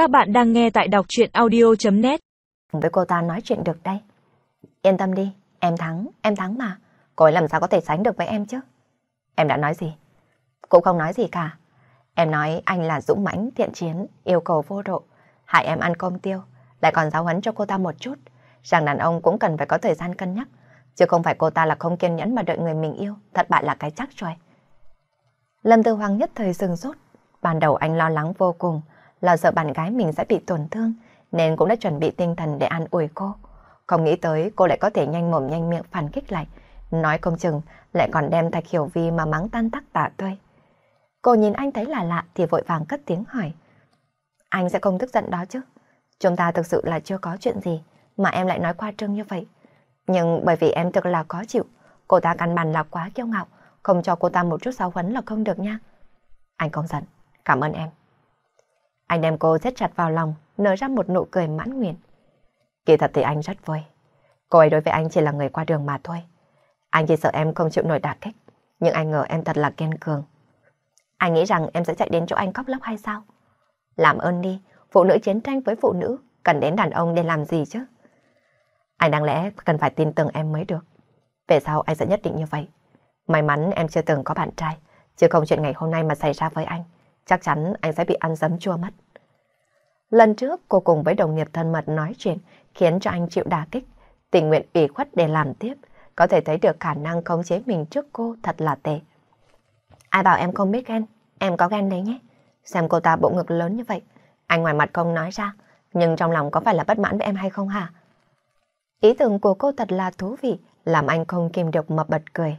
Các bạn đang nghe tại đọc chuyện audio.net Với cô ta nói chuyện được đây. Yên tâm đi, em thắng, em thắng mà. Cô ấy làm sao có thể sánh được với em chứ? Em đã nói gì? Cũng không nói gì cả. Em nói anh là dũng mãnh, thiện chiến, yêu cầu vô độ, hại em ăn cơm tiêu, lại còn giáo huấn cho cô ta một chút, rằng đàn ông cũng cần phải có thời gian cân nhắc, chứ không phải cô ta là không kiên nhẫn mà đợi người mình yêu, thất bại là cái chắc rồi. Lâm Tư Hoàng nhất thời dừng sốt, ban đầu anh lo lắng vô cùng, là sợ bạn gái mình sẽ bị tổn thương, nên cũng đã chuẩn bị tinh thần để an ủi cô. Không nghĩ tới cô lại có thể nhanh mồm nhanh miệng phản kích lại, nói công chừng lại còn đem Thạch Hiểu Vi mà mắng tan tắc tả tươi. Cô nhìn anh thấy là lạ thì vội vàng cất tiếng hỏi. Anh sẽ không tức giận đó chứ? Chúng ta thực sự là chưa có chuyện gì mà em lại nói qua trương như vậy. Nhưng bởi vì em thực là khó chịu, cô ta căn bản là quá kiêu ngạo, không cho cô ta một chút giáo huấn là không được nha. Anh không giận, cảm ơn em. Anh đem cô rất chặt vào lòng, nở ra một nụ cười mãn nguyện. Kỳ thật thì anh rất vui. Cô ấy đối với anh chỉ là người qua đường mà thôi. Anh chỉ sợ em không chịu nổi đả kích, nhưng anh ngờ em thật là kiên cường. Anh nghĩ rằng em sẽ chạy đến chỗ anh khóc lóc hay sao? Làm ơn đi, phụ nữ chiến tranh với phụ nữ, cần đến đàn ông để làm gì chứ? Anh đáng lẽ cần phải tin tưởng em mới được. Về sau anh sẽ nhất định như vậy. May mắn em chưa từng có bạn trai, chứ không chuyện ngày hôm nay mà xảy ra với anh. Chắc chắn anh sẽ bị ăn dấm chua mất. Lần trước cô cùng với đồng nghiệp thân mật nói chuyện khiến cho anh chịu đả kích, tình nguyện ủy khuất để làm tiếp, có thể thấy được khả năng khống chế mình trước cô thật là tệ. Ai bảo em không biết ghen, em có ghen đấy nhé. Xem cô ta bộ ngực lớn như vậy, anh ngoài mặt không nói ra, nhưng trong lòng có phải là bất mãn với em hay không hả? Ý tưởng của cô thật là thú vị, làm anh không kìm được mà bật cười.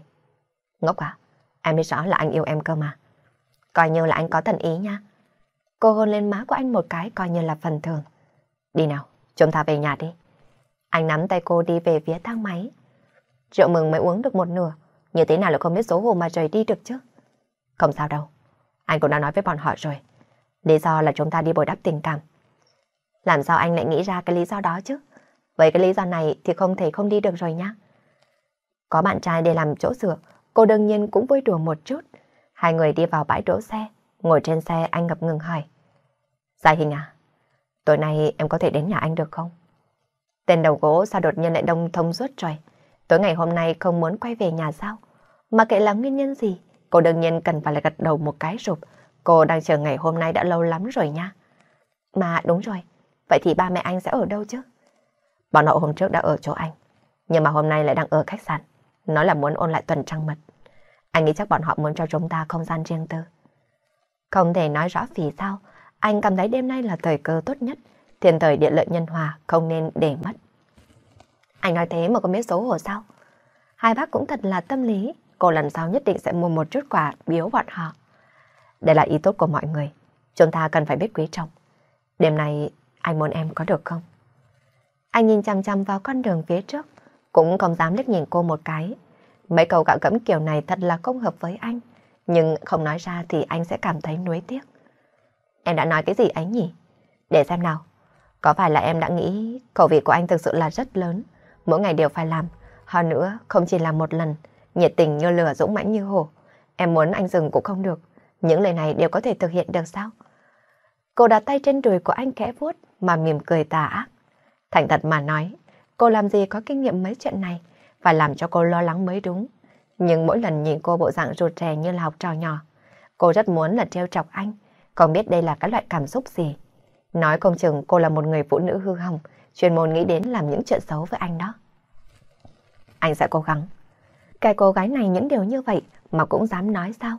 Ngốc à, em biết rõ là anh yêu em cơ mà. Coi như là anh có thần ý nha. Cô hôn lên má của anh một cái coi như là phần thưởng. Đi nào, chúng ta về nhà đi. Anh nắm tay cô đi về phía thang máy. Rượu mừng mới uống được một nửa, như thế nào là không biết xấu hổ mà rời đi được chứ. Không sao đâu, anh cũng đã nói với bọn họ rồi. Lý do là chúng ta đi bồi đắp tình cảm. Làm sao anh lại nghĩ ra cái lý do đó chứ? Với cái lý do này thì không thể không đi được rồi nhá. Có bạn trai để làm chỗ dựa, cô đương nhiên cũng vui đùa một chút. Hai người đi vào bãi đỗ xe, ngồi trên xe anh ngập ngừng hỏi. Dạ Gia Hình à, tối nay em có thể đến nhà anh được không? Tên đầu gỗ sao đột nhiên lại đông thông suốt trời. Tối ngày hôm nay không muốn quay về nhà sao? Mà kệ là nguyên nhân gì? Cô đương nhiên cần phải là gật đầu một cái rụp. Cô đang chờ ngày hôm nay đã lâu lắm rồi nha. Mà đúng rồi, vậy thì ba mẹ anh sẽ ở đâu chứ? Bọn họ hôm trước đã ở chỗ anh, nhưng mà hôm nay lại đang ở khách sạn. Nói là muốn ôn lại tuần trăng mật. Anh nghĩ chắc bọn họ muốn cho chúng ta không gian riêng tư. Không thể nói rõ vì sao, anh cảm thấy đêm nay là thời cơ tốt nhất. Thiên thời địa lợi nhân hòa không nên để mất. Anh nói thế mà có biết xấu hổ sao? Hai bác cũng thật là tâm lý, cô lần sau nhất định sẽ mua một chút quà biếu bọn họ. Đây là ý tốt của mọi người, chúng ta cần phải biết quý trọng. Đêm nay anh muốn em có được không? Anh nhìn chăm chăm vào con đường phía trước, cũng không dám liếc nhìn cô một cái. Mấy câu gạo gẫm kiểu này thật là không hợp với anh, nhưng không nói ra thì anh sẽ cảm thấy nuối tiếc. Em đã nói cái gì ấy nhỉ? Để xem nào. Có phải là em đã nghĩ khẩu vị của anh thực sự là rất lớn, mỗi ngày đều phải làm, hơn nữa không chỉ làm một lần, nhiệt tình như lửa dũng mãnh như hổ. Em muốn anh dừng cũng không được, những lời này đều có thể thực hiện được sao? Cô đặt tay trên đùi của anh khẽ vuốt mà mỉm cười tà ác. Thành thật mà nói, cô làm gì có kinh nghiệm mấy chuyện này, phải làm cho cô lo lắng mới đúng. Nhưng mỗi lần nhìn cô bộ dạng rụt rè như là học trò nhỏ, cô rất muốn là treo chọc anh, còn biết đây là cái loại cảm xúc gì. Nói công chừng cô là một người phụ nữ hư hỏng, chuyên môn nghĩ đến làm những chuyện xấu với anh đó. Anh sẽ cố gắng. Cái cô gái này những điều như vậy mà cũng dám nói sao?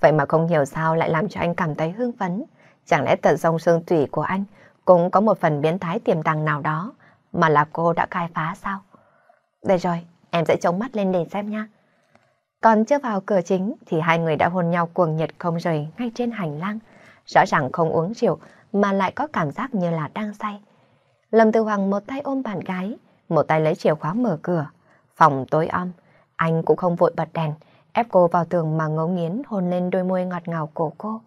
Vậy mà không hiểu sao lại làm cho anh cảm thấy hưng phấn. Chẳng lẽ tận dòng xương tủy của anh cũng có một phần biến thái tiềm tàng nào đó mà là cô đã khai phá sao? Đây rồi, em sẽ chống mắt lên để xem nha. Còn chưa vào cửa chính thì hai người đã hôn nhau cuồng nhiệt không rời ngay trên hành lang. Rõ ràng không uống rượu mà lại có cảm giác như là đang say. Lâm Tư Hoàng một tay ôm bạn gái, một tay lấy chìa khóa mở cửa. Phòng tối om, anh cũng không vội bật đèn, ép cô vào tường mà ngấu nghiến hôn lên đôi môi ngọt ngào của cô.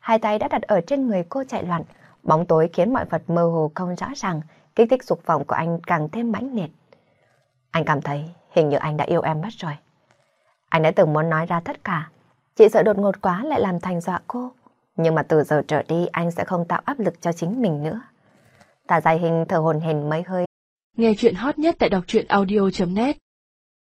Hai tay đã đặt ở trên người cô chạy loạn, bóng tối khiến mọi vật mơ hồ không rõ ràng, kích thích dục vọng của anh càng thêm mãnh liệt. Anh cảm thấy hình như anh đã yêu em mất rồi. Anh đã từng muốn nói ra tất cả, chị sợ đột ngột quá lại làm thành dọa cô. Nhưng mà từ giờ trở đi anh sẽ không tạo áp lực cho chính mình nữa. Tà dài hình thở hồn hển mấy hơi. Nghe chuyện hot nhất tại đọc truyện audio.net